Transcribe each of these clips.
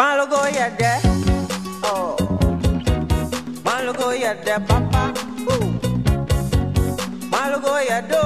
Malugo ya de, oh. Malugo ya de papa, ooh. Malugo ya do,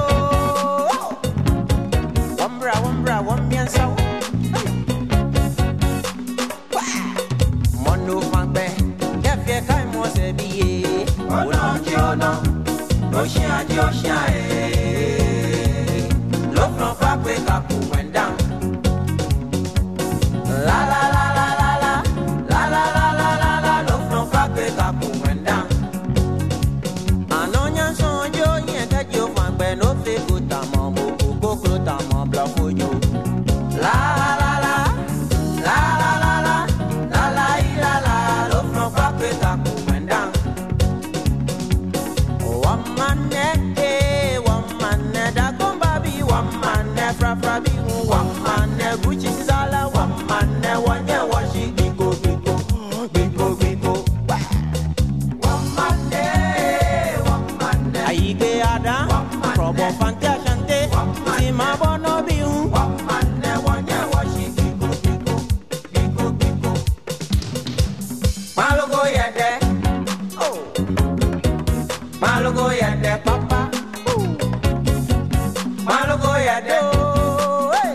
Malogo ya de. Oh, hey.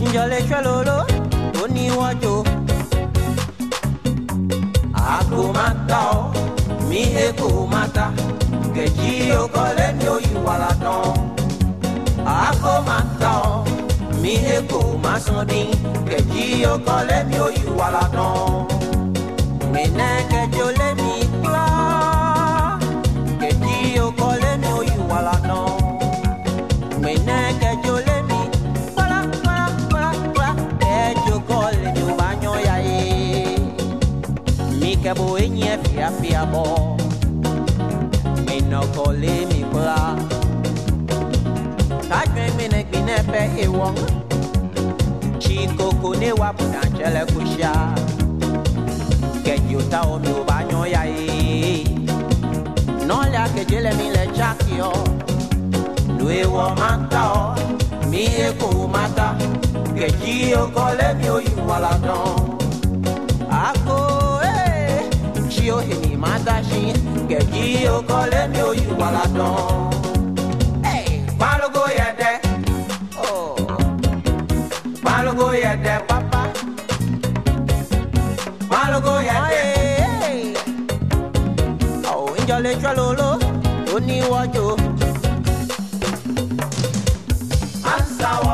Njole chalolo, oni wajo. Ako mata o, mi eko mata. Keji o kole ni o yiwala don. Ako mata o, mi eko masondin. Keji o kole ni o yiwala don. Fia bo. Mi no kole mi kla. Kajwe mene gbine pe e wong. Chikoko ne wa budanchele kusha. Ta o mi o banyo ya e. Nolia que jele mi le chakio Lue wo mata o Mi e ko mata Que jio kole mi o yu wala don Jio he mi mata shi Que jio kole mi o yu wala don. Hey Malogo ya de. Oh. Malogo papa. Malogo ya de. Oh, njole chalolo, oni wajo. Ansa wolo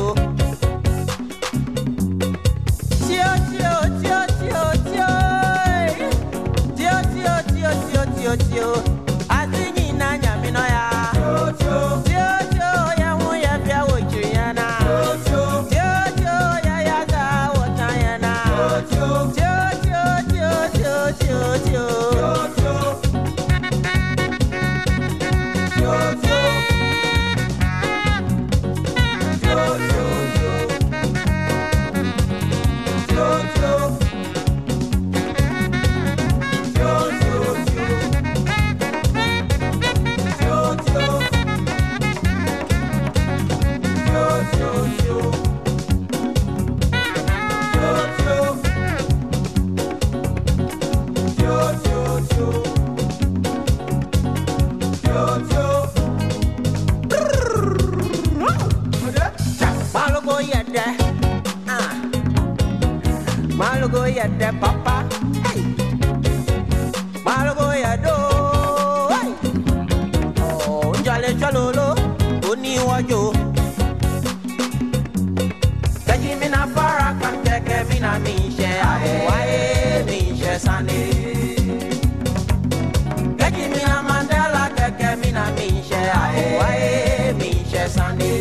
Malogo yede papa, hey. Malogo yedo, hey. Oh, njale chalolo, oni wajo. Kaji mina fara kan keke mina minche, ae wae minche sane. Kaji mina mandela keke mina minche, ae wae minche sane.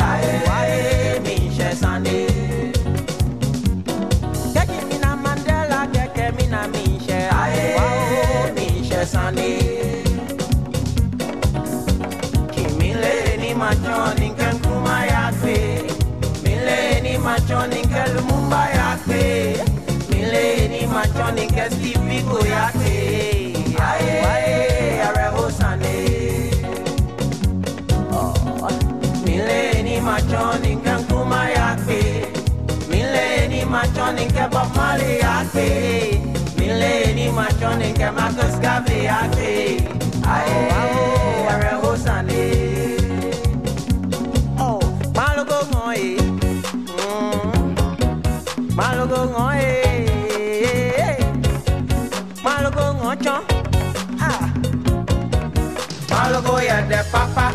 Aye, minche. Aye, mina Mandela. Aye, ni Yakpe Mileni machoni nke Marcus Garvey yakpe Aye, aye, Areho Oh, malogo Mm. Malogo Malogo ngocho. Ah Malogo ya papa